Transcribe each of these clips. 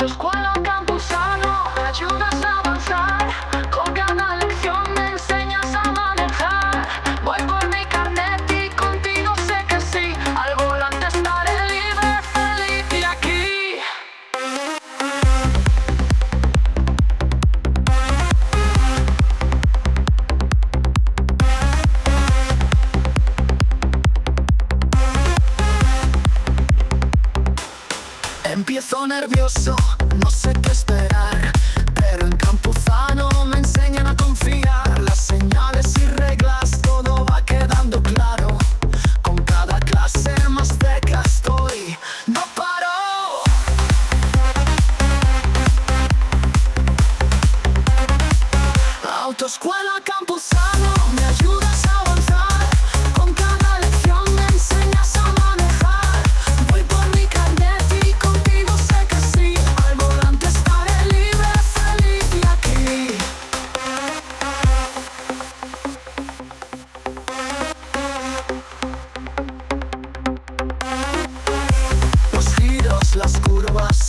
Just quiet. Empiezo nervioso, no sé qué esperar, pero en Campuzano me enseñan a confiar. Las señales y reglas, todo va quedando claro. Con cada clase más teclas estoy, no paro. Autoescuela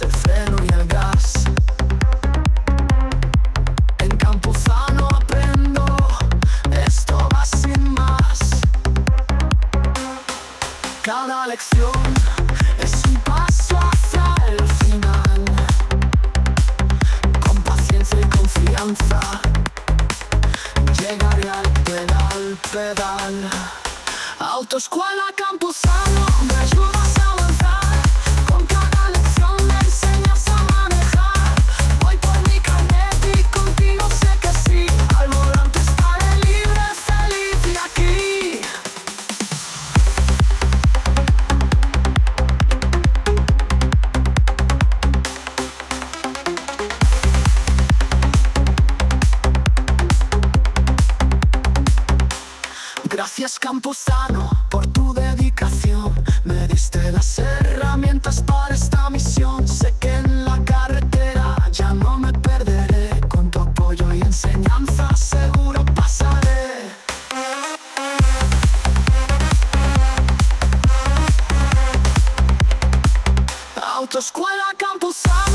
El freno y el gas. En Campusano aprendo, esto va sin más. Cada lección es un paso hacia el final. Con paciencia y confianza, llegaré al pedal, pedal. Autos, Campusano. me ayudas. Gracias Camposano por tu dedicación. Me diste las herramientas para esta misión. Sé que en la carretera ya no me perderé. Con tu apoyo y enseñanza seguro pasaré. Autoescuela Camposano.